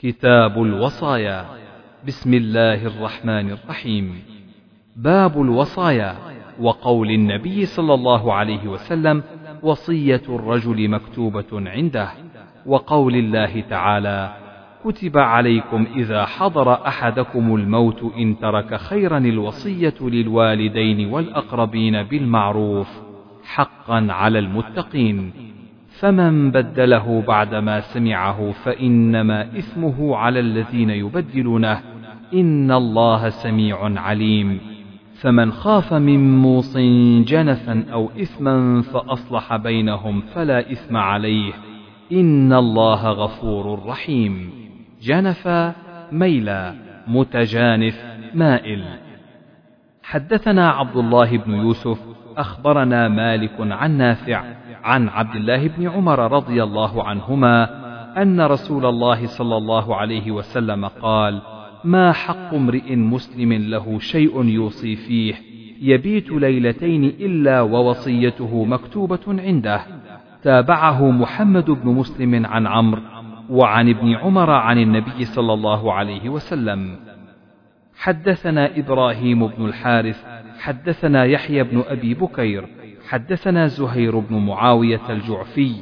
كتاب الوصايا. بسم الله الرحمن الرحيم. باب الوصايا وقول النبي صلى الله عليه وسلم وصية الرجل مكتوبة عنده. وقول الله تعالى كتب عليكم إذا حضر أحدكم الموت إن ترك خيرا الوصية للوالدين والأقربين بالمعروف. حقا على المتقين. فمن بدله بعدما سمعه فإنما إثمه على الذين يبدلونه. إن الله سميع عليم. فمن خاف من موص جنفا أو إثما فأصلح بينهم فلا إثم عليه. إن الله غفور رحيم. جنفا ميلا متجانف مائل. حدثنا عبد الله بن يوسف أخبرنا مالك عن نافع عن عبد الله بن عمر رضي الله عنهما أن رسول الله صلى الله عليه وسلم قال ما حق امرئ مسلم له شيء يوصي فيه يبيت ليلتين إلا ووصيته مكتوبة عنده. تابعه محمد بن مسلم عن عمرو وعن ابن عمر عن النبي صلى الله عليه وسلم. حدثنا إبراهيم بن الحارث حدثنا يحيى بن أبي بكير حدثنا زهير بن معاوية الجعفي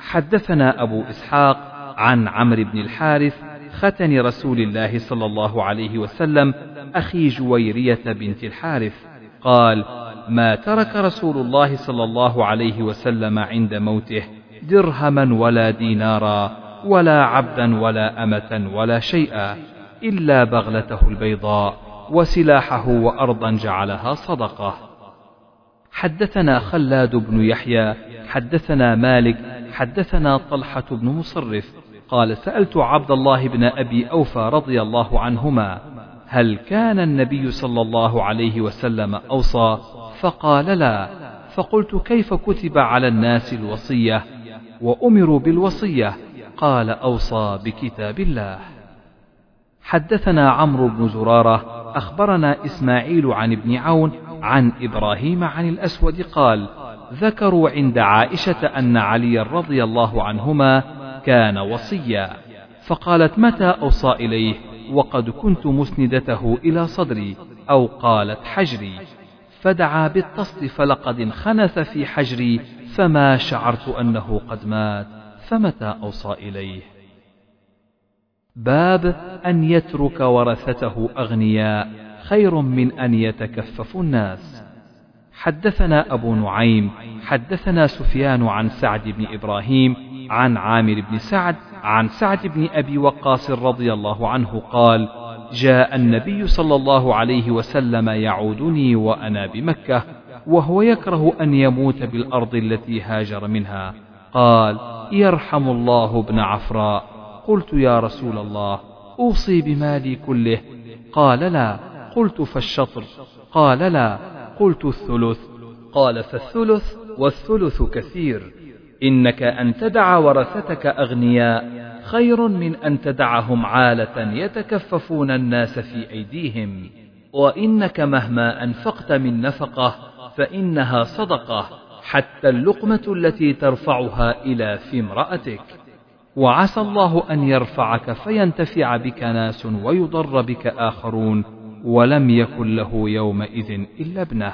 حدثنا أبو إسحاق عن عمرو بن الحارث ختن رسول الله صلى الله عليه وسلم أخي جويرية بنت الحارث قال ما ترك رسول الله صلى الله عليه وسلم عند موته درهما ولا دينارا ولا عبدا ولا أمة ولا شيئا إلا بغلته البيضاء. وسلاحه وأرضا جعلها صدقة. حدثنا خلاد بن يحيى حدثنا مالك حدثنا طلحة بن مصرف. قال سألت عبد الله بن أبي أوفى رضي الله عنهما هل كان النبي صلى الله عليه وسلم أوصى؟ فقال لا. فقلت كيف كتب على الناس الوصية؟ وأمروا بالوصية. قال أوصى بكتاب الله. حدثنا عمرو بن زرارة أخبرنا إسماعيل عن ابن عون عن إبراهيم عن الأسود قال ذكروا عند عائشة أن علي رضي الله عنهما كان وصيا فقالت متى أوصى إليه؟ وقد كنت مسندته إلى صدري أو قالت حجري فدعا بالتصل فلقد انخنث في حجري فما شعرت أنه قد مات فمتى أوصى إليه؟ باب أن يترك ورثته أغنياء خير من أن يتكففوا الناس. حدثنا أبو نعيم حدثنا سفيان عن سعد بن إبراهيم عن عامر بن سعد عن سعد بن أبي وقاص رضي الله عنه قال جاء النبي صلى الله عليه وسلم يعودني وأنا بمكة وهو يكره أن يموت بالأرض التي هاجر منها. قال يرحم الله ابن عفراء. قلت يا رسول الله أوصي بمالي كله. قال لا قلت فالشطر. قال لا قلت الثلث. قال فالثلث والثلث كثير. إنك أن تدع ورثتك أغنياء خير من أن تدعهم عالة يتكففون الناس في أيديهم. وإنك مهما أنفقت من نفقة فإنها صدقة حتى اللقمة التي ترفعها إلى في امرأتك. وعسى الله أن يرفعك فينتفع بك ناس ويضر بك آخرون ولم يكن له يومئذ إلا ابنه.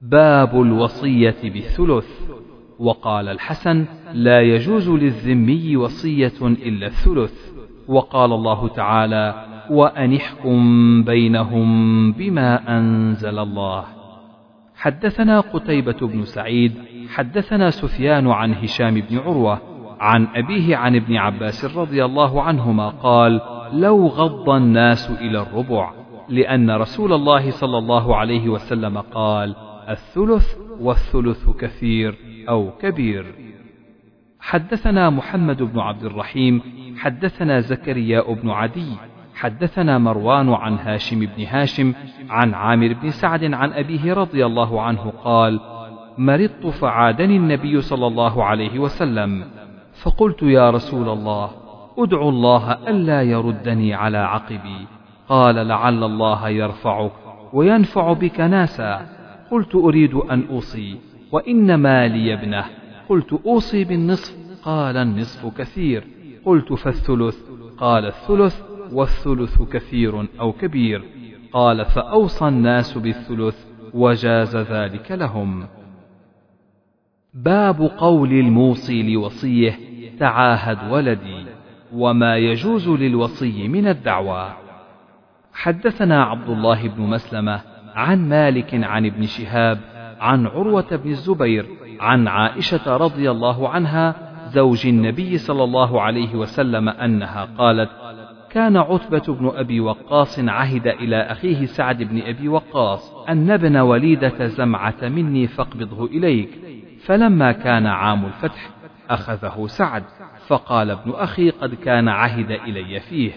باب الوصية بالثلث. وقال الحسن لا يجوز للذمي وصية إلا الثلث. وقال الله تعالى وانحكم بينهم بما أنزل الله. حدثنا قتيبة بن سعيد حدثنا سفيان عن هشام بن عروة عن أبيه عن ابن عباس رضي الله عنهما قال لو غض الناس إلى الربع لأن رسول الله صلى الله عليه وسلم قال الثلث والثلث كثير أو كبير. حدثنا محمد بن عبد الرحيم حدثنا زكريا بن عدي حدثنا مروان عن هاشم بن هاشم عن عامر بن سعد عن أبيه رضي الله عنه قال مرضت فعادني النبي صلى الله عليه وسلم. فقلت يا رسول الله ادعو الله ألا يردني على عقبي. قال لعل الله يرفعك وينفع بك ناسا. قلت أريد أن أوصي وإن مالي ابنه. قلت أوصي بالنصف. قال النصف كثير. قلت فالثلث. قال الثلث والثلث كثير أو كبير. قال فأوصى الناس بالثلث وجاز ذلك لهم. باب قول الموصي لوصيه. تعاهد ولدي وما يجوز للوصي من الدعوى. حدثنا عبد الله بن مسلمة عن مالك عن ابن شهاب عن عروة بن الزبير عن عائشة رضي الله عنها زوج النبي صلى الله عليه وسلم أنها قالت كان عتبة بن أبي وقاص عهد إلى أخيه سعد بن أبي وقاص أن ابن وليدة زمعة مني فاقبضه إليك فلما كان عام الفتح أخذه سعد فقال ابن أخي قد كان عهد إلي فيه.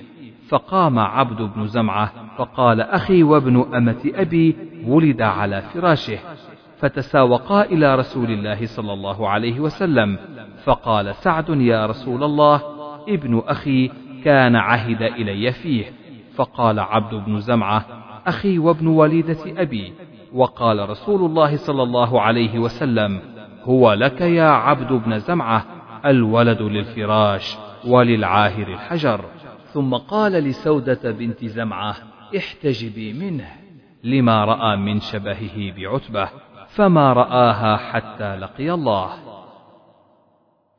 فقام عبد بن زمعة فقال أخي وابن أمة أبي ولد على فراشه. فتساوقا إلى رسول الله صلى الله عليه وسلم. فقال سعد يا رسول الله ابن أخي كان عهد إلي فيه. فقال عبد بن زمعة أخي وابن وليدة أبي. وقال رسول الله صلى الله عليه وسلم هو لك يا عبد بن زمعة الولد للفراش وللعاهر الحجر. ثم قال لسودة بنت زمعة احتجبي منه لما رأى من شبهه بعتبة فما رآها حتى لقي الله.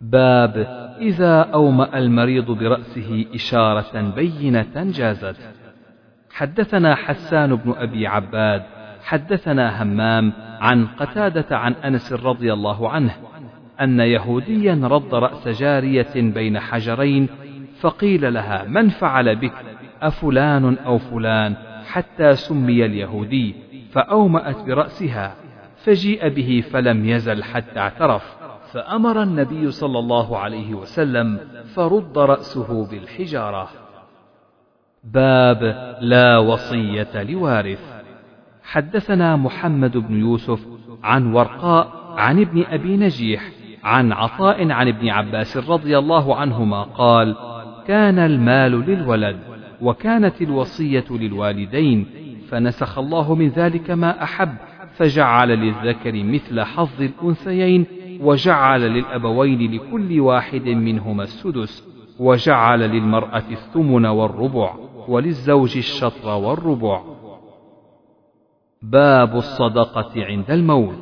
باب إذا أومأ المريض برأسه إشارة بينة جازت. حدثنا حسان بن أبي عباد حدثنا همام عن قتادة عن أنس رضي الله عنه أن يهوديا رد رأس جارية بين حجرين فقيل لها من فعل بك؟ أفلان أو فلان؟ حتى سمي اليهودي فأومأت برأسها فجيء به فلم يزل حتى اعترف فأمر النبي صلى الله عليه وسلم فرد رأسه بالحجارة. باب لا وصية لوارث. حدثنا محمد بن يوسف عن ورقاء عن ابن أبي نجيح عن عطاء عن ابن عباس رضي الله عنهما قال كان المال للولد وكانت الوصية للوالدين فنسخ الله من ذلك ما أحب فجعل للذكر مثل حظ الأنثيين وجعل للأبوين لكل واحد منهما السدس وجعل للمرأة الثمن والربع وللزوج الشطر والربع. باب الصدقة عند الموت.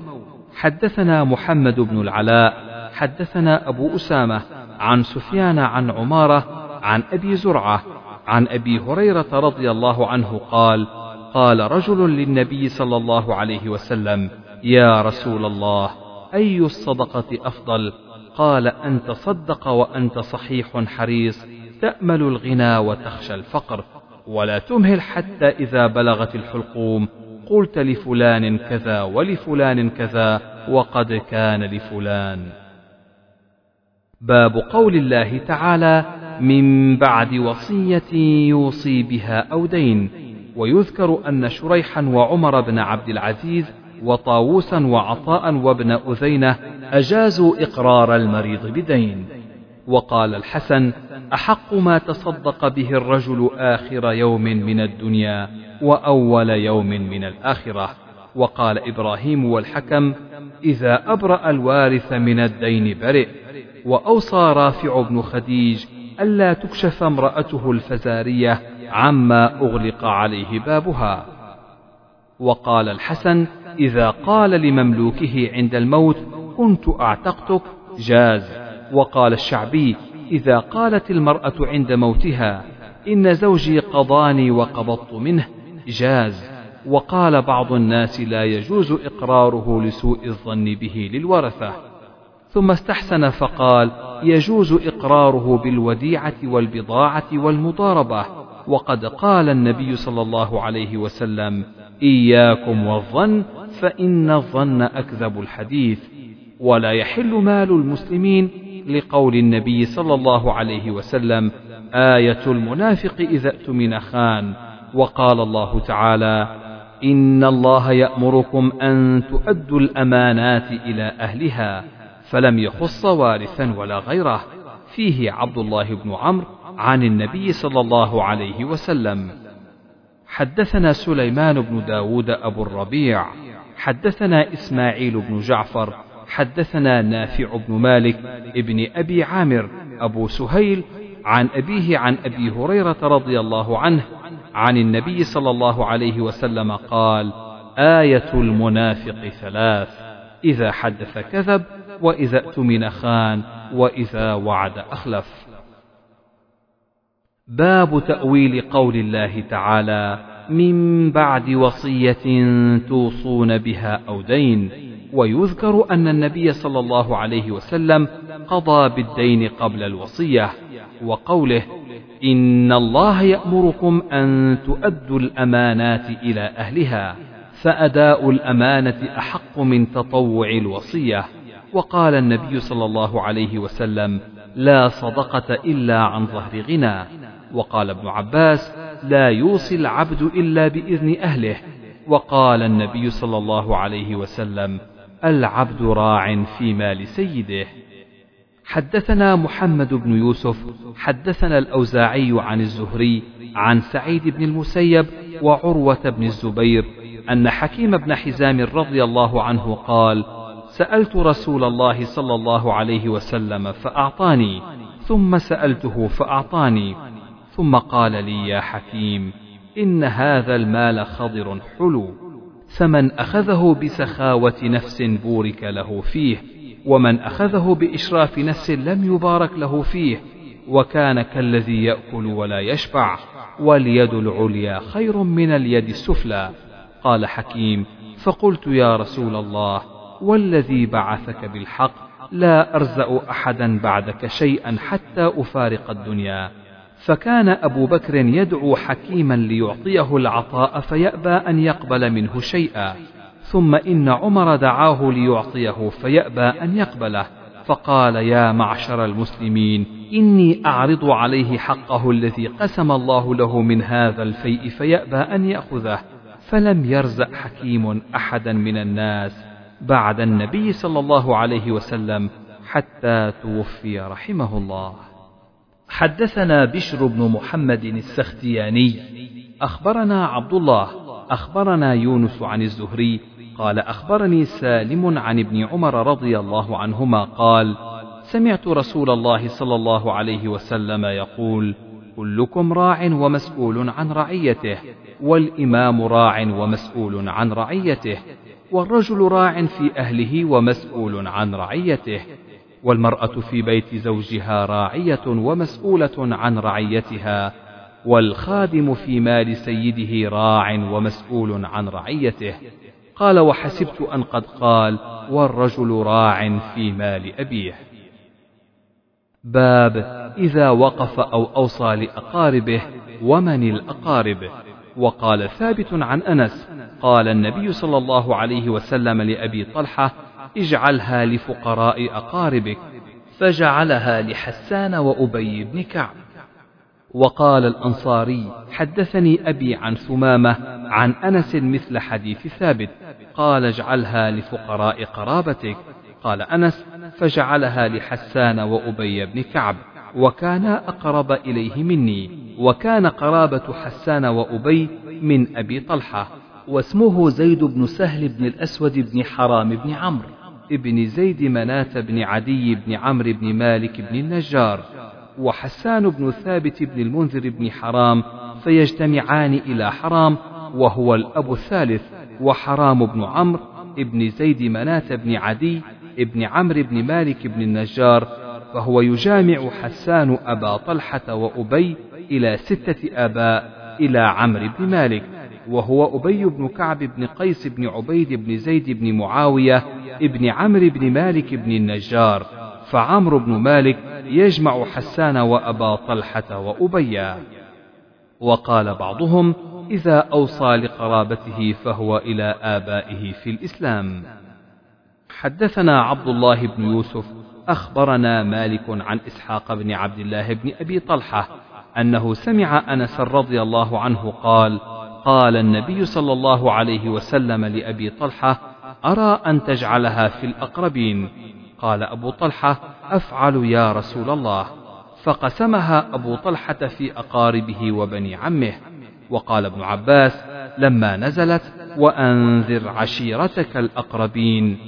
حدثنا محمد بن العلاء حدثنا أبو أسامة عن سفيان عن عمارة عن أبي زرعة عن أبي هريرة رضي الله عنه قال قال رجل للنبي صلى الله عليه وسلم يا رسول الله أي الصدقة أفضل؟ قال أن تصدق وأنت صحيح حريص تأمل الغنى وتخشى الفقر ولا تمهل حتى إذا بلغت الحلقوم. قلت لفلان كذا ولفلان كذا وقد كان لفلان. باب قول الله تعالى من بعد وصية يوصي بها أو دين ويذكر أن شريحا وعمر بن عبد العزيز وطاووسا وعطاء وابن أذينة أجازوا إقرار المريض بدين. وقال الحسن أحق ما تصدق به الرجل آخر يوم من الدنيا وأول يوم من الآخرة. وقال إبراهيم والحكم إذا أبرأ الوارث من الدين برئ. وأوصى رافع بن خديج ألا تكشف امرأته الفزارية عما أغلق عليه بابها. وقال الحسن إذا قال لمملوكه عند الموت كنت أعتقتك جاز. وقال الشعبي إذا قالت المرأة عند موتها إن زوجي قضاني وقبضت منه جاز. وقال بعض الناس لا يجوز إقراره لسوء الظن به للورثة. ثم استحسن فقال يجوز إقراره بالوديعة والبضاعة والمضاربة. وقد قال النبي صلى الله عليه وسلم إياكم والظن فإن الظن أكذب الحديث. ولا يحل مال المسلمين لقول النبي صلى الله عليه وسلم آية المنافق إذا اؤتمن خان وقال الله تعالى إن الله يأمركم أن تؤدوا الأمانات إلى أهلها فلم يخص وارثا ولا غيره. فيه عبد الله بن عمرو عن النبي صلى الله عليه وسلم. حدثنا سليمان بن داود أبو الربيع. حدثنا إسماعيل بن جعفر حدثنا نافع بن مالك ابن أبي عامر أبو سهيل عن أبيه عن أبي هريرة رضي الله عنه عن النبي صلى الله عليه وسلم قال آية المنافق ثلاث إذا حدث كذب وإذا اؤتمن خان وإذا وعد أخلف. باب تأويل قول الله تعالى من بعد وصية توصون بها أو دين. ويذكر أن النبي صلى الله عليه وسلم قضى بالدين قبل الوصية وقوله إن الله يأمركم أن تؤدوا الأمانات إلى أهلها فأداء الأمانة أحق من تطوع الوصية وقال النبي صلى الله عليه وسلم لا صدقة إلا عن ظهر غنى وقال ابن عباس لا يوصي العبد إلا بإذن أهله وقال النبي صلى الله عليه وسلم العبد راع في مال سيده. حدثنا محمد بن يوسف حدثنا الأوزاعي عن الزهري عن سعيد بن المسيب وعروة بن الزبير أن حكيم بن حزام رضي الله عنه قال سألت رسول الله صلى الله عليه وسلم فأعطاني ثم سألته فأعطاني ثم قال لي يا حكيم إن هذا المال خضر حلو. فمن أخذه بسخاوة نفس بورك له فيه ومن أخذه بإشراف نفس لم يبارك له فيه وكان كالذي يأكل ولا يشبع واليد العليا خير من اليد السفلى. قال حكيم فقلت يا رسول الله والذي بعثك بالحق لا أرزأ أحدا بعدك شيئا حتى أفارق الدنيا. فكان أبو بكر يدعو حكيما ليعطيه العطاء فيأبى أن يقبل منه شيئا. ثم إن عمر دعاه ليعطيه فيأبى أن يقبله. فقال يا معشر المسلمين إني أعرض عليه حقه الذي قسم الله له من هذا الفيء فيأبى أن يأخذه. فلم يرزق حكيم أحدا من الناس بعد النبي صلى الله عليه وسلم حتى توفي رحمه الله. حدثنا بشر بن محمد السختياني. أخبرنا عبد الله أخبرنا يونس عن الزهري قال أخبرني سالم عن ابن عمر رضي الله عنهما قال سمعت رسول الله صلى الله عليه وسلم يقول كلكم راع ومسؤول عن رعيته والإمام راع ومسؤول عن رعيته والرجل راع في أهله ومسؤول عن رعيته. والمرأة في بيت زوجها راعية ومسؤولة عن رعيتها والخادم في مال سيده راع ومسؤول عن رعيته. قال وحسبت أن قد قال والرجل راع في مال أبيه. باب إذا وقف أو أوصى لأقاربه ومن الأقارب؟ وقال ثابت عن أنس قال النبي صلى الله عليه وسلم لأبي طلحة اجعلها لفقراء أقاربك فجعلها لحسان وأبي بن كعب. وقال الأنصاري حدثني أبي عن ثمامة عن أنس مثل حديث ثابت قال اجعلها لفقراء قرابتك. قال أنس فجعلها لحسان وأبي بن كعب وكانا أقرب إليه مني وكان قرابة حسان وأبي من أبي طلحة واسمه زيد بن سهل بن الأسود بن حرام بن عمرو. ابن زيد مناة بن عدي بن عمرو بن مالك بن النجار وحسان بن ثابت بن المنذر بن حرام فيجتمعان إلى حرام وهو الأب الثالث وحرام بن عمرو ابن زيد مناة بن عدي ابن عمرو بن مالك بن النجار فهو يجامع حسان أبا طلحة وأبي إلى ستة آباء إلى عمرو بن مالك. وهو أبي بن كعب بن قيس بن عبيد بن زيد بن معاوية ابن عمرو بن مالك بن النجار فعمرو بن مالك يجمع حسان وأبا طلحة وأبيا. وقال بعضهم إذا أوصى لقرابته فهو إلى آبائه في الإسلام. حدثنا عبد الله بن يوسف أخبرنا مالك عن إسحاق بن عبد الله بن أبي طلحة أنه سمع أنس رضي الله عنه قال قال النبي صلى الله عليه وسلم لأبي طلحة أرى أن تجعلها في الأقربين؟ قال أبو طلحة أفعل يا رسول الله. فقسمها أبو طلحة في أقاربه وبني عمه وقال ابن عباس لما نزلت وأنذر عشيرتك الأقربين.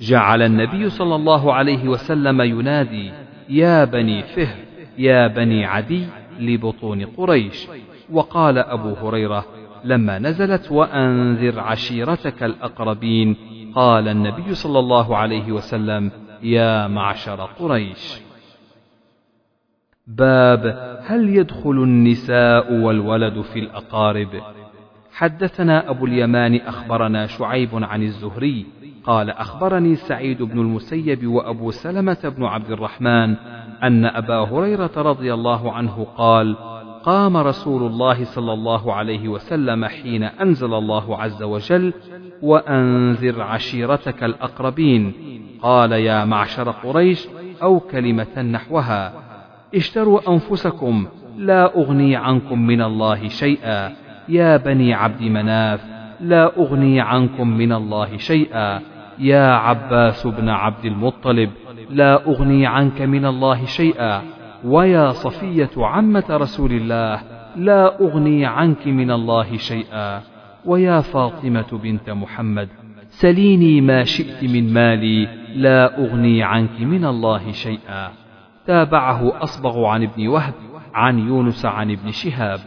جعل النبي صلى الله عليه وسلم ينادي يا بني فهر يا بني عدي لبطون قريش. وقال أبو هريرة لما نزلت وأنذر عشيرتك الأقربين قال النبي صلى الله عليه وسلم يا معشر قريش. باب هل يدخل النساء والولد في الأقارب؟ حدثنا أبو اليمان أخبرنا شعيب عن الزهري قال أخبرني سعيد بن المسيب وأبو سلمة بن عبد الرحمن أن أبا هريرة رضي الله عنه قال قام رسول الله صلى الله عليه وسلم حين أنزل الله عز وجل وأنذر عشيرتك الأقربين. قال يا معشر قريش أو كلمة نحوها. اشتروا أنفسكم لا أغني عنكم من الله شيئا. يا بني عبد مناف لا أغني عنكم من الله شيئا. يا عباس بن عبد المطلب لا أغني عنك من الله شيئا. ويا صفية عمة رسول الله لا أغني عنك من الله شيئا. ويا فاطمة بنت محمد سليني ما شئت من مالي لا أغني عنك من الله شيئا. تابعه أصبغ عن ابن وهب عن يونس عن ابن شهاب.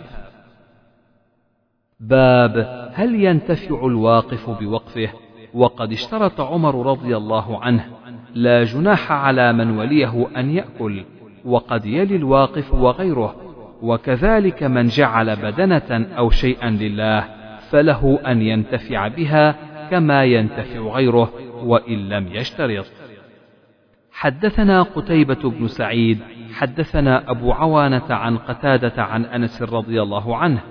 باب هل ينتفع الواقف بوقفه؟ وقد اشترط عمر رضي الله عنه لا جناح على من وليه أن يأكل. وقد يلي الواقف وغيره وكذلك من جعل بدنة أو شيئا لله فله أن ينتفع بها كما ينتفع غيره وإن لم يشترط. حدثنا قتيبة بن سعيد حدثنا أبو عوانة عن قتادة عن أنس رضي الله عنه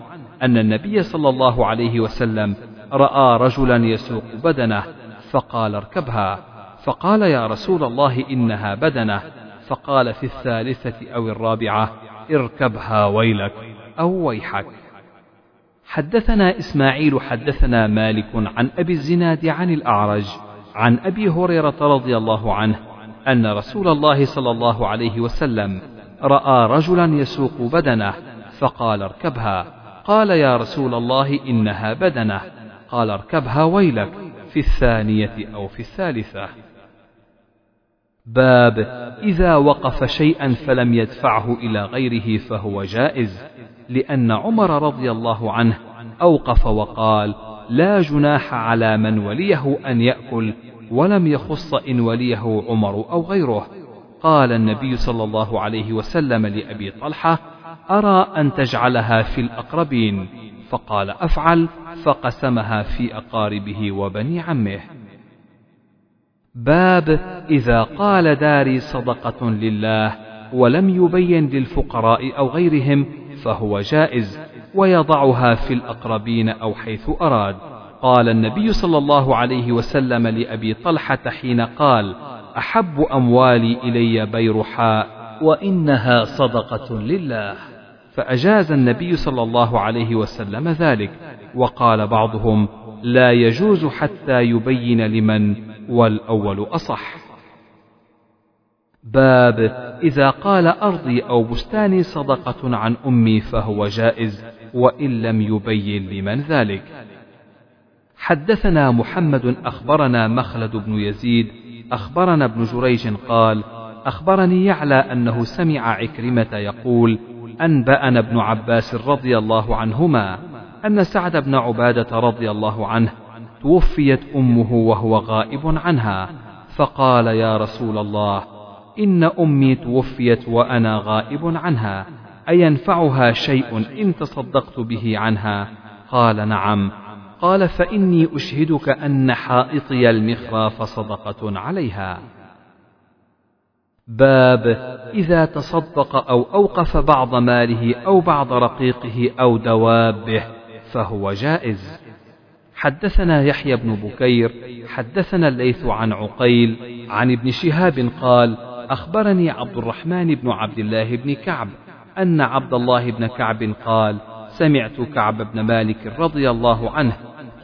أن النبي صلى الله عليه وسلم رأى رجلا يسوق بدنة فقال اركبها فقال يا رسول الله إنها بدنة فقال في الثالثة أو الرابعة اركبها ويلك أو ويحك. حدثنا إسماعيل حدثنا مالك عن أبي الزناد عن الأعرج عن أبي هريرة رضي الله عنه أن رسول الله صلى الله عليه وسلم رأى رجلا يسوق بدنه فقال اركبها. قال يا رسول الله إنها بدنه. قال اركبها ويلك في الثانية أو في الثالثة. باب إذا وقف شيئا فلم يدفعه إلى غيره فهو جائز لأن عمر رضي الله عنه أوقف وقال لا جناح على من وليه أن يأكل ولم يخص إن وليه عمر أو غيره. قال النبي صلى الله عليه وسلم لأبي طلحة أرى أن تجعلها في الأقربين؟ فقال أفعل فقسمها في أقاربه وبني عمه. باب إذا قال داري صدقة لله ولم يبين للفقراء أو غيرهم فهو جائز ويضعها في الأقربين أو حيث أراد. قال النبي صلى الله عليه وسلم لأبي طلحة حين قال أحب أموالي إلي بيرحاء وإنها صدقة لله. فأجاز النبي صلى الله عليه وسلم ذلك. وقال بعضهم لا يجوز حتى يبين لمن والأول أصح. باب إذا قال أرضي أو بستاني صدقة عن أمي فهو جائز وإن لم يبين لمن ذلك. حدثنا محمد أخبرنا مخلد بن يزيد أخبرنا ابن جريج قال أخبرني يعلى أنه سمع عكرمة يقول أنبأنا ابن عباس رضي الله عنهما أن سعد بن عبادة رضي الله عنه توفيت أمه وهو غائب عنها فقال يا رسول الله إن أمي توفيت وأنا غائب عنها أينفعها شيء إن تصدقت به عنها؟ قال نعم. قال فإني أشهدك أن حائطي المخراف صدقة عليها. باب إذا تصدق أو أوقف بعض ماله أو بعض رقيقه أو دوابه فهو جائز. حدثنا يحيى بن بكير حدثنا الليث عن عقيل عن ابن شهاب قال أخبرني عبد الرحمن بن عبد الله بن كعب أن عبد الله بن كعب قال سمعت كعب بن مالك رضي الله عنه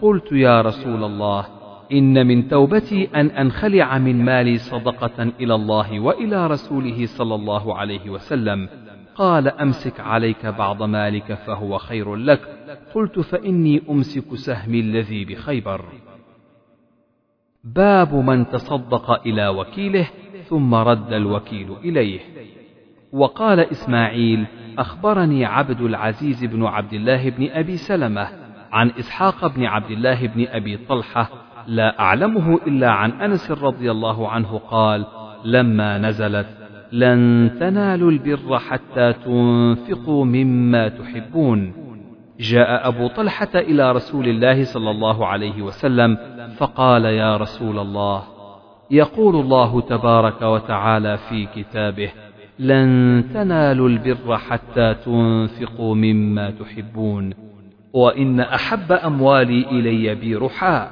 قلت يا رسول الله إن من توبتي أن أنخلع من مالي صدقة إلى الله وإلى رسوله صلى الله عليه وسلم. قال أمسك عليك بعض مالك فهو خير لك. قلت فإني أمسك سهمي الذي بخيبر. باب من تصدق إلى وكيله ثم رد الوكيل إليه. وقال إسماعيل أخبرني عبد العزيز بن عبد الله بن أبي سلمة عن إسحاق بن عبد الله بن أبي طلحة لا أعلمه إلا عن أنس رضي الله عنه قال لما نزلت لن تنالوا البر حتى تنفقوا مما تحبون. جاء أبو طلحة إلى رسول الله صلى الله عليه وسلم فقال يا رسول الله يقول الله تبارك وتعالى في كتابه لن تنالوا البر حتى تنفقوا مما تحبون. وإن أحب أموالي إلي بيرحاء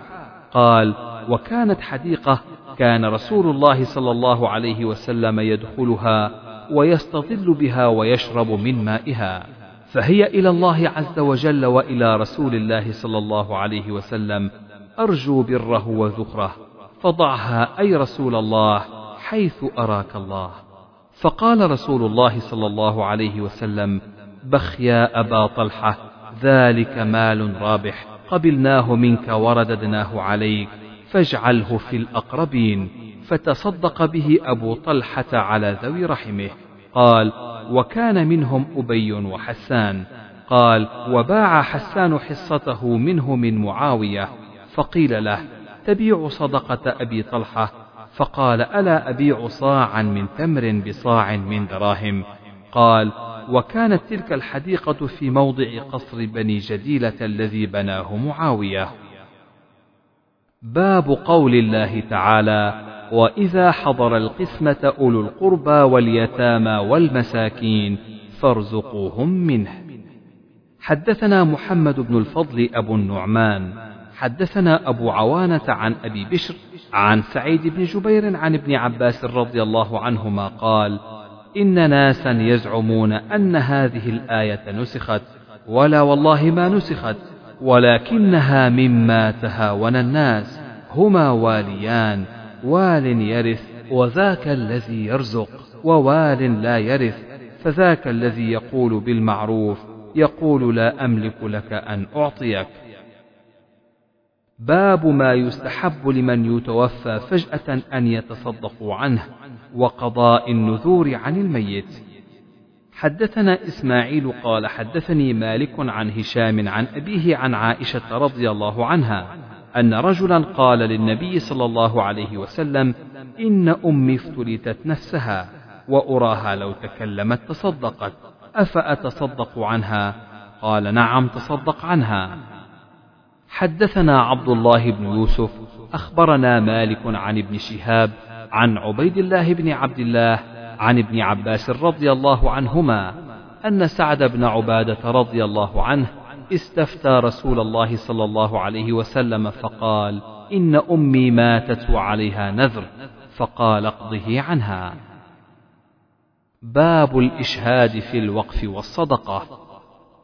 قال وكانت حديقة كان رسول الله صلى الله عليه وسلم يدخلها ويستظل بها ويشرب من مائها. فهي إلى الله عز وجل وإلى رسول الله صلى الله عليه وسلم أرجو بره وذخره. فضعها أي رسول الله حيث أراك الله. فقال رسول الله صلى الله عليه وسلم بخ يا أبا طلحة ذلك مال رابح قبلناه منك ورددناه عليك. فاجعله في الأقربين فتصدق به أبو طلحة على ذوي رحمه. قال وكان منهم أبي وحسان. قال وباع حسان حصته منه من معاوية. فقيل له تبيع صدقة أبي طلحة؟ فقال ألا أبيع صاعا من تمر بصاع من دراهم. قال وكانت تلك الحديقة في موضع قصر بني جديلة الذي بناه معاوية. باب قول الله تعالى واذا حضر القسمه اولو القربى واليتامى والمساكين فارزقوهم منه. حدثنا محمد بن الفضل أبو النعمان حدثنا أبو عوانة عن أبي بشر عن سعيد بن جبير عن ابن عباس رضي الله عنهما قال ان ناسا يزعمون أن هذه الآية نسخت ولا والله ما نسخت. ولكنها مما تهاون الناس هما واليان وال يرث وذاك الذي يرزق ووال لا يرث فذاك الذي يقول بالمعروف يقول لا أملك لك أن أعطيك. باب ما يستحب لمن يتوفى فجأة أن يتصدقوا عنه وقضاء النذور عن الميت. حدثنا إسماعيل قال حدثني مالك عن هشام عن أبيه عن عائشة رضي الله عنها أن رجلا قال للنبي صلى الله عليه وسلم إن أمي افتلتت نفسها وأراها لو تكلمت تصدقت. أفأتصدق عنها؟ قال نعم تصدق عنها. حدثنا عبد الله بن يوسف أخبرنا مالك عن ابن شهاب عن عبيد الله بن عبد الله عن ابن عباس رضي الله عنهما أن سعد بن عبادة رضي الله عنه استفتى رسول الله صلى الله عليه وسلم فقال إن أمي ماتت وعليها نذر. فقال اقضه عنها. باب الإشهاد في الوقف والصدقة.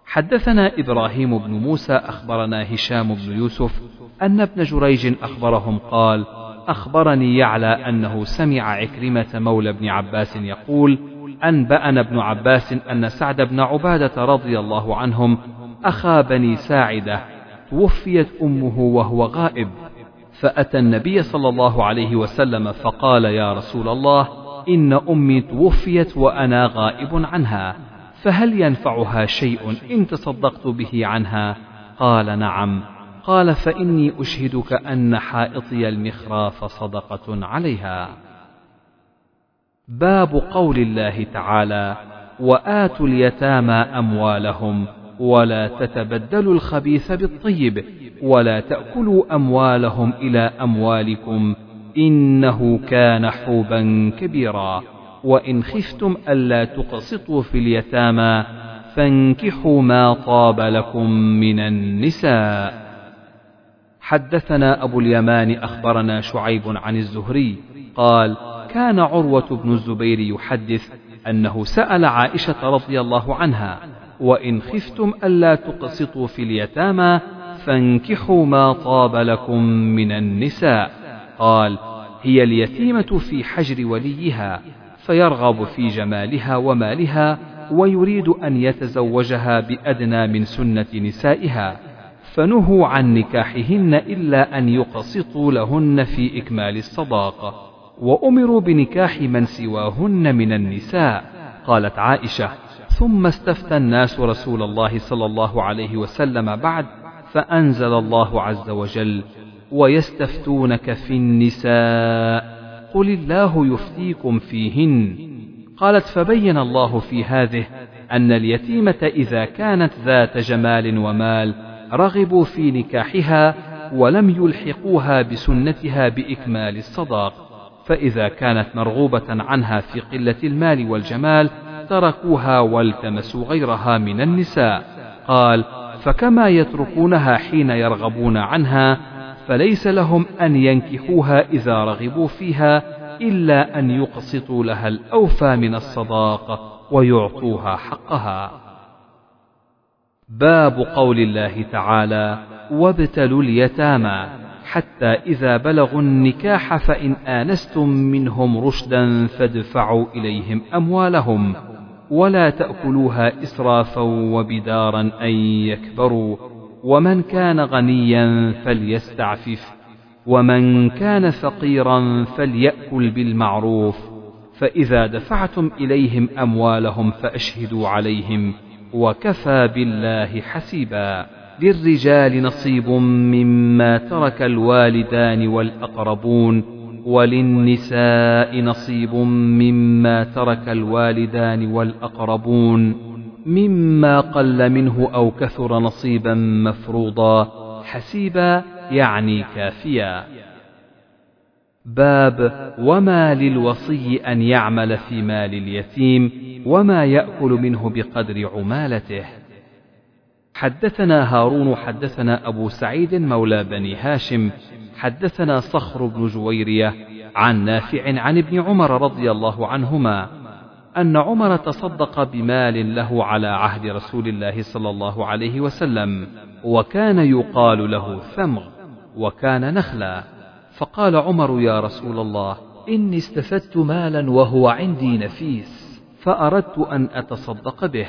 حدثنا إبراهيم بن موسى أخبرنا هشام بن يوسف أن ابن جريج أخبرهم قال أخبرني يعلى أنه سمع عكرمة مولى ابن عباس يقول أنبأنا ابن عباس أن سعد بن عبادة رضي الله عنهم أخا بني ساعدة توفيت أمه وهو غائب فأتى النبي صلى الله عليه وسلم فقال يا رسول الله إن أمي توفيت وأنا غائب عنها فهل ينفعها شيء إن تصدقت به عنها؟ قال نعم. قال فإني أشهدك أن حائطي المخراف صدقة عليها. باب قول الله تعالى: وآتوا اليتامى أموالهم ولا تتبدلوا الخبيث بالطيب ولا تأكلوا أموالهم إلى أموالكم إنه كان حوبا كبيرا وإن خفتم ألا تقسطوا في اليتامى فانكحوا ما طاب لكم من النساء حدثنا أبو اليمان أخبرنا شعيب عن الزهري قال كان عروة بن الزبير يحدث أنه سأل عائشة رضي الله عنها وإن خفتم ألا تقسطوا في اليتامى فانكحوا ما طاب لكم من النساء. قال هي اليتيمة في حجر وليها فيرغب في جمالها ومالها ويريد أن يتزوجها بأدنى من سنة نسائها. فنهوا عن نكاحهن إلا أن يقسطوا لهن في إكمال الصداقة. وأمروا بنكاح من سواهن من النساء قالت عائشة. ثم استفتى الناس رسول الله صلى الله عليه وسلم بعد فأنزل الله عز وجل ويستفتونك في النساء قل الله يفتيكم فيهن. قالت فبين الله في هذه أن اليتيمة إذا كانت ذات جمال ومال رغبوا في نكاحها ولم يلحقوها بسنتها بإكمال الصداق فإذا كانت مرغوبة عنها في قلة المال والجمال تركوها والتمسوا غيرها من النساء قال فكما يتركونها حين يرغبون عنها فليس لهم أن ينكحوها إذا رغبوا فيها إلا أن يقسطوا لها الأوفى من الصداق ويعطوها حقها. باب قول الله تعالى: وابتلوا اليتامى حتى إذا بلغوا النكاح فإن آنستم منهم رشدا فادفعوا إليهم أموالهم ولا تأكلوها إسرافا وبدارا أن يكبروا ومن كان غنيا فليستعفف ومن كان فقيرا فليأكل بالمعروف فإذا دفعتم إليهم أموالهم فأشهدوا عليهم وكفى بالله حسيبا. للرجال نصيب مما ترك الوالدان والأقربون وللنساء نصيب مما ترك الوالدان والأقربون. مما قل منه أو كثر نصيبا مفروضا. حسيبا يعني كافيا. باب وما للوصي أن يعمل في مال اليتيم. وما يأكل منه بقدر عمالته. حدثنا هارون حدثنا أبو سعيد مولى بني هاشم حدثنا صخر بن جويرية عن نافع عن ابن عمر رضي الله عنهما أن عمر تصدق بمال له على عهد رسول الله صلى الله عليه وسلم وكان يقال له ثمغ وكان نخلا. فقال عمر يا رسول الله إني استفدت مالا وهو عندي نفيس. فأردت أن أتصدق به.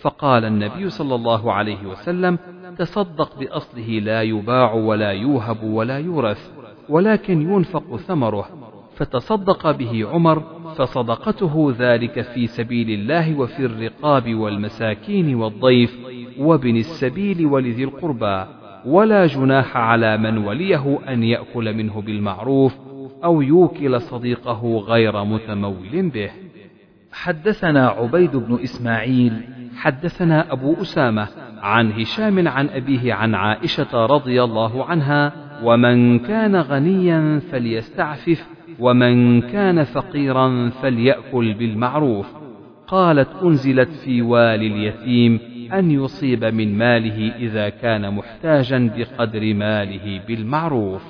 فقال النبي صلى الله عليه وسلم تصدق بأصله لا يباع ولا يوهب ولا يورث ولكن ينفق ثمره. فتصدق به عمر فصدقته ذلك في سبيل الله وفي الرقاب والمساكين والضيف وابن السبيل ولذي القربى. ولا جناح على من وليه أن يأكل منه بالمعروف أو يوكل صديقه غير متمول به. حدثنا عبيد بن إسماعيل. حدثنا أبو أسامة عن هشام عن أبيه عن عائشة رضي الله عنها ومن كان غنيا فليستعفف ومن كان فقيرا فليأكل بالمعروف. قالت أنزلت في والي اليتيم أن يصيب من ماله إذا كان محتاجا بقدر ماله بالمعروف.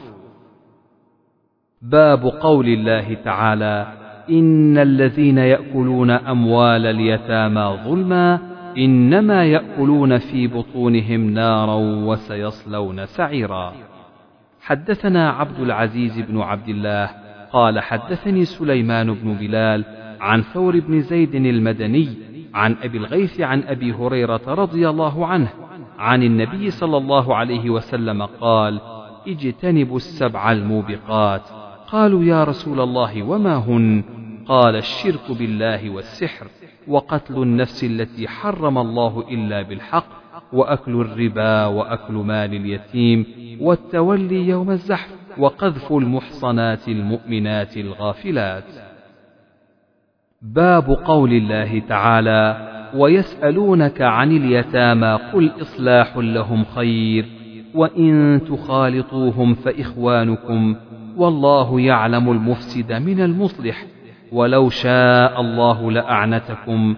باب قول الله تعالى إن الذين يأكلون أموال اليتامى ظلما إنما يأكلون في بطونهم نارا وسيصلون سعيرا. حدثنا عبد العزيز بن عبد الله قال حدثني سليمان بن بلال عن ثور بن زيد المدني عن أبي الغيث عن أبي هريرة رضي الله عنه عن النبي صلى الله عليه وسلم قال اجتنبوا السبع الموبقات. قالوا يا رسول الله وما هن؟ قال الشرك بالله والسحر وقتل النفس التي حرم الله إلا بالحق وأكل الربا وأكل مال اليتيم والتولي يوم الزحف وقذف المحصنات المؤمنات الغافلات. باب قول الله تعالى ويسألونك عن اليتامى قل إصلاح لهم خير وإن تخالطوهم فإخوانكم والله يعلم المفسد من المصلح. ولو شاء الله لأعنتكم.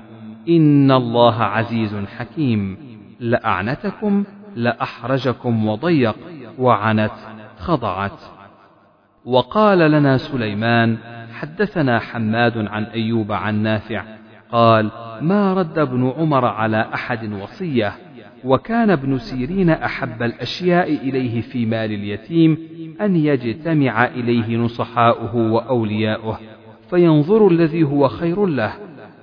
إن الله عزيز حكيم. لأعنتكم لأحرجكم وضيق. وعنت خضعت. وقال لنا سليمان حدثنا حماد عن أيوب عن نافع. قال ما رد ابن عمر على أحد وصية. وكان ابن سيرين أحب الأشياء إليه في مال اليتيم أن يجتمع إليه نصحاؤه وأولياؤه فينظر الذي هو خير له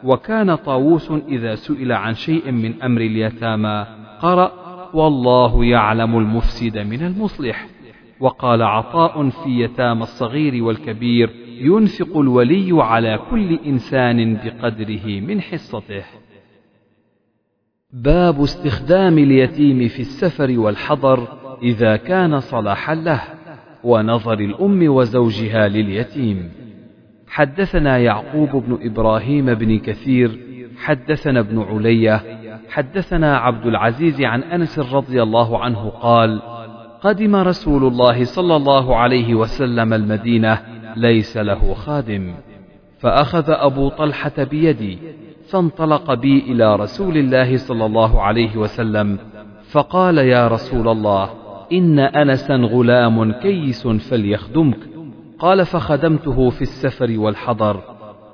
وكان طاووس إذا سئل عن شيء من أمر اليتامى قرأ والله يعلم المفسد من المصلح وقال عطاء في يتامى الصغير والكبير ينفق الولي على كل إنسان بقدره من حصته باب استخدام اليتيم في السفر والحضر إذا كان صلاحا له ونظر الأم وزوجها لليتيم. حدثنا يعقوب بن إبراهيم بن كثير حدثنا ابن علية حدثنا عبد العزيز عن أنس رضي الله عنه قال قدم رسول الله صلى الله عليه وسلم المدينة ليس له خادم. فأخذ أبو طلحة بيدي فانطلق بي إلى رسول الله صلى الله عليه وسلم فقال يا رسول الله إن أنسا غلام كيس فليخدمك. قال فخدمته في السفر والحضر.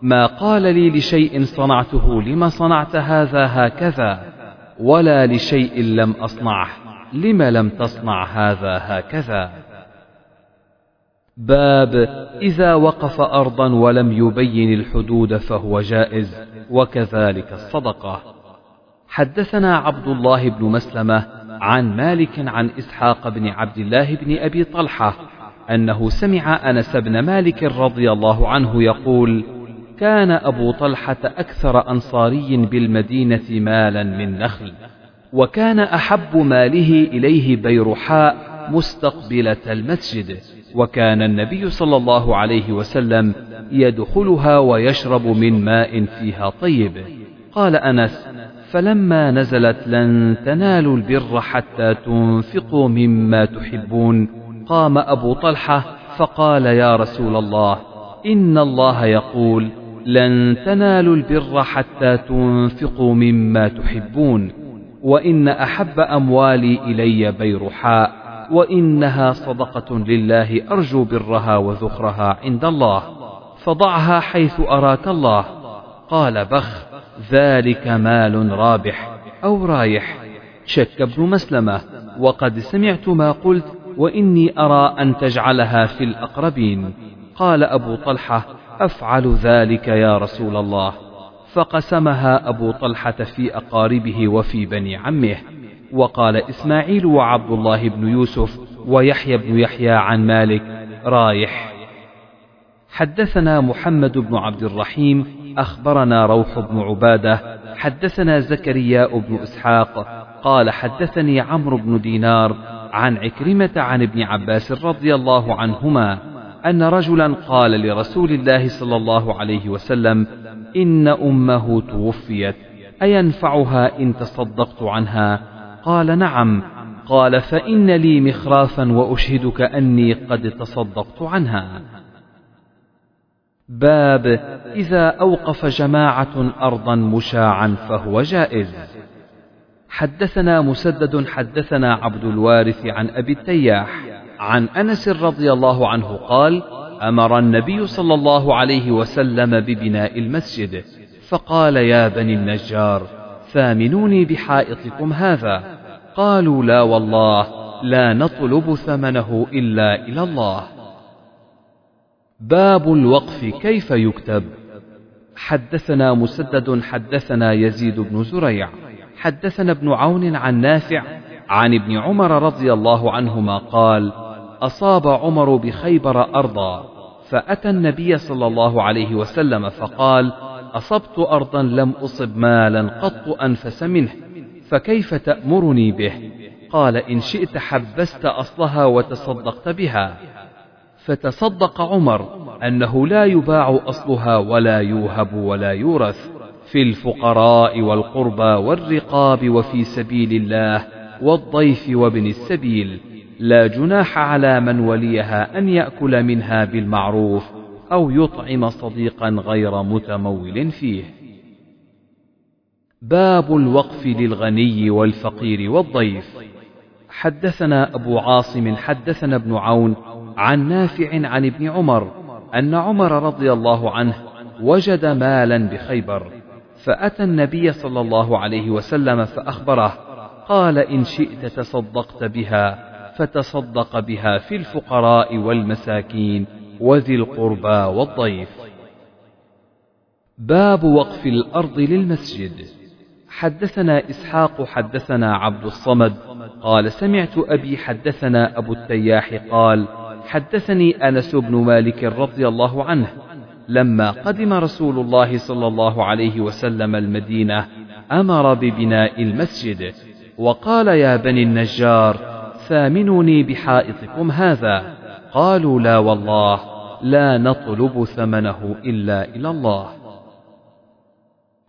ما قال لي لشيء صنعته لم صنعت هذا هكذا؟ ولا لشيء لم أصنعه لم لم تصنع هذا هكذا؟ باب إذا وقف أرضا ولم يبين الحدود فهو جائز وكذلك الصدقة. حدثنا عبد الله بن مسلمة عن مالك عن إسحاق بن عبد الله بن أبي طلحة أنه سمع أنس بن مالك رضي الله عنه يقول كان أبو طلحة أكثر أنصاري بالمدينة مالا من نخل وكان أحب ماله إليه بيرحاء مستقبلة المسجد. وكان النبي صلى الله عليه وسلم يدخلها ويشرب من ماء فيها طيب. قال أنس فلما نزلت لن تنالوا البر حتى تنفقوا مما تحبون. قام أبو طلحة فقال يا رسول الله إن الله يقول لن تنالوا البر حتى تنفقوا مما تحبون وإن أحب أموالي إلي بيرحاء. وإنها صدقة لله أرجو برها وذخرها عند الله. فضعها حيث أراك الله. قال بخ ذلك مال رابح أو رايح. شك ابن مسلمة. وقد سمعت ما قلت وإني أرى أن تجعلها في الأقربين. قال أبو طلحة أفعل ذلك يا رسول الله. فقسمها أبو طلحة في أقاربه وفي بني عمه. وقال إسماعيل وعبد الله بن يوسف ويحيى بن يحيى عن مالك رايح. حدثنا محمد بن عبد الرحيم أخبرنا روح بن عبادة حدثنا زكريا بن إسحاق قال حدثني عمرو بن دينار عن عكرمة عن ابن عباس رضي الله عنهما أن رجلا قال لرسول الله صلى الله عليه وسلم إن أمه توفيت أينفعها إن تصدقت عنها؟ قال نعم. قال فإن لي مخرافا وأشهدك أني قد تصدقت عنها. باب إذا أوقف جماعة أرضا مشاعا فهو جائز. حدثنا مسدد حدثنا عبد الوارث عن أبي التياح عن أنس رضي الله عنه قال أمر النبي صلى الله عليه وسلم ببناء المسجد فقال يا بني النجار ثامنوني بحائطكم هذا. قالوا لا والله لا نطلب ثمنه إلا إلى الله. باب الوقف كيف يكتب؟ حدثنا مسدد حدثنا يزيد بن زريع. حدثنا ابن عون عن نافع عن ابن عمر رضي الله عنهما قال أصاب عمر بخيبر أرضا فأتى النبي صلى الله عليه وسلم فقال أصبت أرضا لم أصب مالا قط أنفس منه فكيف تأمرني به؟ قال إن شئت حبست أصلها وتصدقت بها. فتصدق عمر أنه لا يباع أصلها ولا يوهب ولا يورث في الفقراء والقربى والرقاب وفي سبيل الله والضيف وابن السبيل. لا جناح على من وليها أن يأكل منها بالمعروف. أو يطعم صديقا غير متمول فيه. باب الوقف للغني والفقير والضيف. حدثنا أبو عاصم حدثنا ابن عون عن نافع عن ابن عمر أن عمر رضي الله عنه وجد مالا بخيبر فأتى النبي صلى الله عليه وسلم فأخبره قال إن شئت تصدقت بها فتصدق بها في الفقراء والمساكين وذي القربى والضيف. باب وقف الأرض للمسجد. حدثنا إسحاق حدثنا عبد الصمد. قال سمعت أبي حدثنا أبو التياح قال حدثني أنس بن مالك رضي الله عنه لما قدم رسول الله صلى الله عليه وسلم المدينة أمر ببناء المسجد. وقال يا بني النجار ثامنوني بحائطكم هذا. قالوا لا والله لا نطلب ثمنه إلا إلى الله.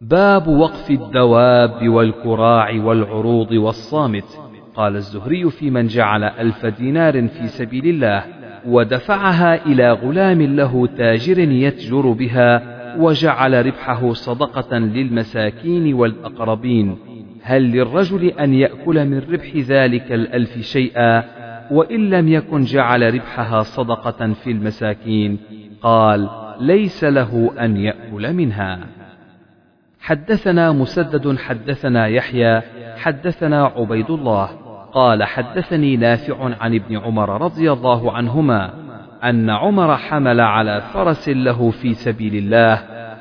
باب وقف الدواب والكراع والعروض والصامت. قال الزهري في من جعل ألف دينار في سبيل الله ودفعها إلى غلام له تاجر يتجر بها وجعل ربحه صدقة للمساكين والأقربين. هل للرجل أن يأكل من ربح ذلك الألف شيئا؟ وإن لم يكن جعل ربحها صدقة في المساكين قال ليس له أن يأكل منها. حدثنا مسدد حدثنا يحيى حدثنا عبيد الله قال حدثني نافع عن ابن عمر رضي الله عنهما أن عمر حمل على فرس له في سبيل الله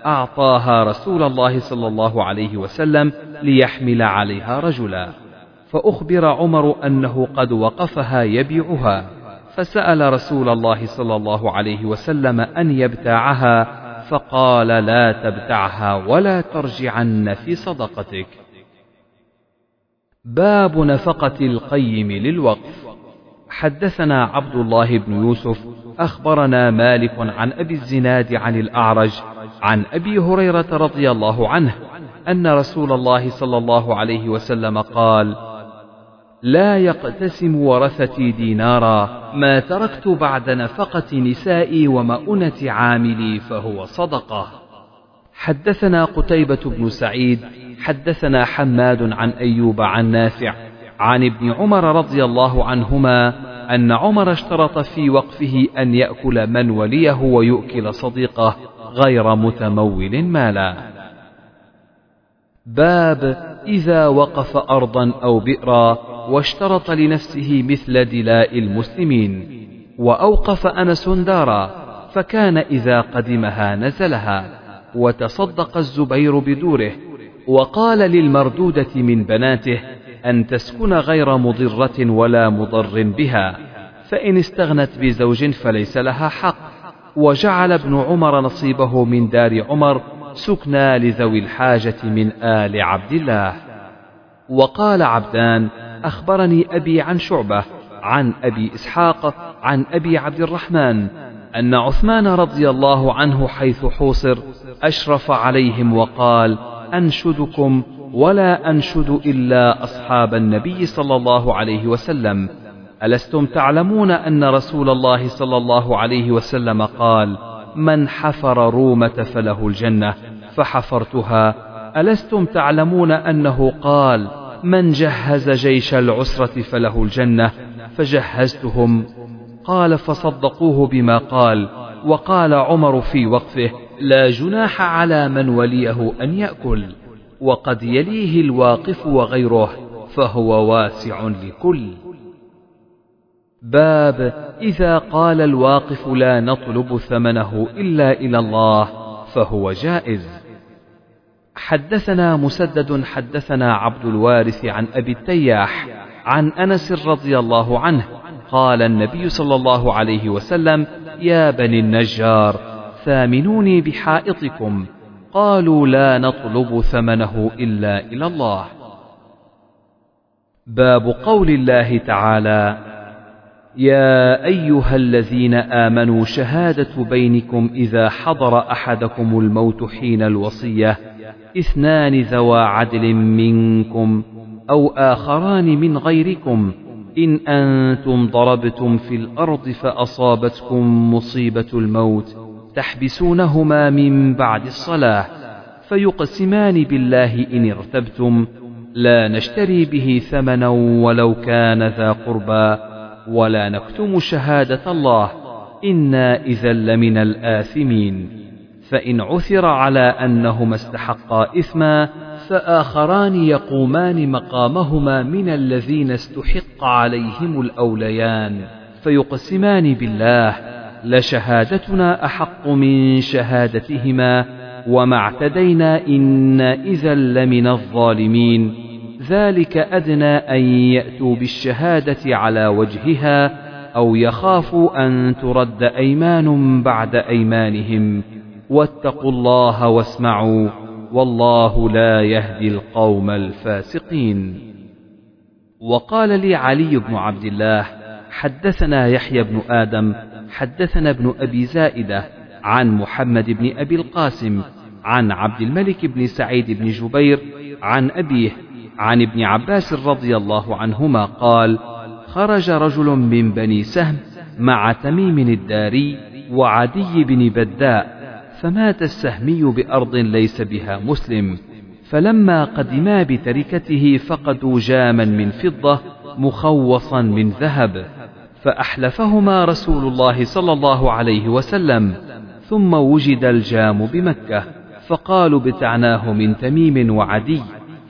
أعطاها رسول الله صلى الله عليه وسلم ليحمل عليها رجلا. فأخبر عمر أنه قد وقفها يبيعها فسأل رسول الله صلى الله عليه وسلم أن يبتاعها فقال لا تبتعها ولا ترجعن في صدقتك. باب نفقة القيم للوقف. حدثنا عبد الله بن يوسف أخبرنا مالك عن أبي الزناد عن الأعرج عن أبي هريرة رضي الله عنه أن رسول الله صلى الله عليه وسلم قال لا يقتسم ورثتي دينارا ما تركت بعد نفقة نسائي ومؤنة عاملي فهو صدقة. حدثنا قتيبة بن سعيد حدثنا حماد عن أيوب عن نافع عن ابن عمر رضي الله عنهما أن عمر اشترط في وقفه أن يأكل من وليه ويؤكل صديقه غير متمول مالا. باب إذا وقف أرضا أو بئرا واشترط لنفسه مثل دلاء المسلمين وأوقف أنس دارا فكان إذا قدمها نزلها وتصدق الزبير بدوره وقال للمردودة من بناته أن تسكن غير مضرة ولا مضر بها فإن استغنت بزوج فليس لها حق وجعل ابن عمر نصيبه من دار عمر سكنى لذوي الحاجة من آل عبد الله. وقال عبدان أخبرني أبي عن شعبة عن أبي إسحاق عن أبي عبد الرحمن أن عثمان رضي الله عنه حيث حوصر أشرف عليهم وقال أنشدكم ولا أنشد إلا أصحاب النبي صلى الله عليه وسلم. ألستم تعلمون أن رسول الله صلى الله عليه وسلم قال من حفر رومة فله الجنة فحفرتها. ألستم تعلمون أنه قال من جهز جيش العسرة فله الجنة فجهزتهم. قال فصدقوه بما قال وقال عمر في وقفه لا جناح على من وليه أن يأكل وقد يليه الواقف وغيره فهو واسع لكل. باب إذا قال الواقف لا نطلب ثمنه إلا إلى الله فهو جائز. حدثنا مسدد حدثنا عبد الوارث عن أبي التياح عن أنس رضي الله عنه قال النبي صلى الله عليه وسلم يا بني النجار ثامنوني بحائطكم. قالوا لا نطلب ثمنه إلا إلى الله. باب قول الله تعالى يا أيها الذين آمنوا شهادة بينكم إذا حضر أحدكم الموت حين الوصية اثنان ذوا عدل منكم أو آخران من غيركم. إن أنتم ضربتم في الأرض فأصابتكم مصيبة الموت تحبسونهما من بعد الصلاة فيقسمان بالله إن ارتبتم. لا نشتري به ثمنا ولو كان ذا قربى. ولا نكتم شهادة الله. إنا إذا لمن الآثمين. فإن عثر على أنهما استحقا إثما فآخران يقومان مقامهما من الذين استحق عليهم الأوليان. فيقسمان بالله لشهادتنا أحق من شهادتهما. وما اعتدينا إنا إذا لمن الظالمين. ذلك أدنى أن يأتوا بالشهادة على وجهها أو يخافوا أن ترد أيمان بعد أيمانهم. واتقوا الله واسمعوا والله لا يهدي القوم الفاسقين. وقال لي علي بن عبد الله حدثنا يحيى بن آدم حدثنا ابن أبي زائدة عن محمد بن أبي القاسم عن عبد الملك بن سعيد بن جبير عن أبيه عن ابن عباس رضي الله عنهما قال خرج رجل من بني سهم مع تميم الداري وعدي بن بداء فمات السهمي بأرض ليس بها مسلم فلما قدما بتركته فقدوا جاما من فضة مخوصا من ذهب فأحلفهما رسول الله صلى الله عليه وسلم ثم وجد الجام بمكة فقالوا بتعناه من تميم وعدي.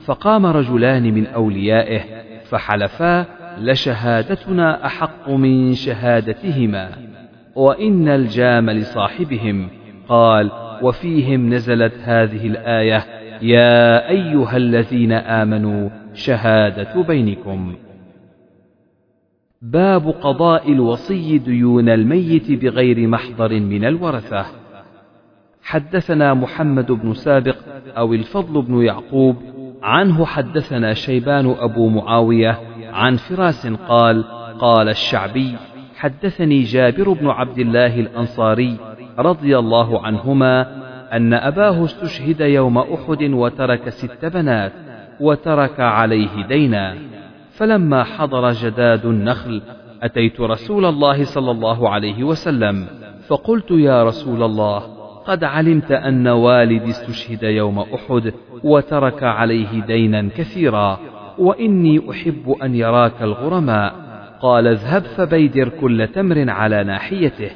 فقام رجلان من أوليائه فحلفا لشهادتنا أحق من شهادتهما وإن الجام لصاحبهم. قال وفيهم نزلت هذه الآية يا أيها الذين آمنوا شهادة بينكم. باب قضاء الوصي ديون الميت بغير محضر من الورثة. حدثنا محمد بن سابق أو الفضل بن يعقوب عنه حدثنا شيبان أبو معاوية عن فراس قال قال الشعبي حدثني جابر بن عبد الله الأنصاري رضي الله عنهما أن أباه استشهد يوم أحد وترك ست بنات وترك عليه دينا فلما حضر جداد النخل أتيت رسول الله صلى الله عليه وسلم فقلت يا رسول الله قد علمت أن والدي استشهد يوم أحد وترك عليه دينا كثيرا وإني أحب أن يراك الغرماء. قال اذهب فبيدر كل تمر على ناحيته.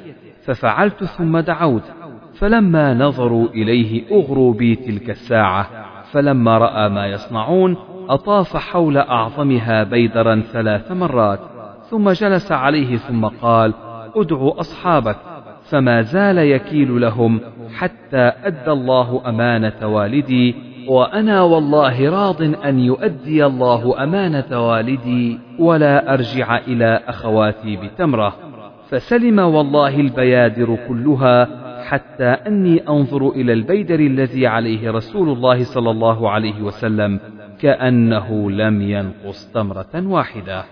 ففعلت ثم دعوت فلما نظروا إليه أغروا بي تلك الساعة. فلما رأى ما يصنعون أطاف حول أعظمها بيدرا ثلاث مرات. ثم جلس عليه ثم قال ادعوا أصحابك. فما زال يكيل لهم حتى أدى الله أمانة والدي وأنا والله راض أن يؤدي الله أمانة والدي ولا أرجع إلى أخواتي بتمرة. فسلم والله البيادر كلها حتى أني أنظر إلى البيدر الذي عليه رسول الله صلى الله عليه وسلم كأنه لم ينقص تمرة واحدة.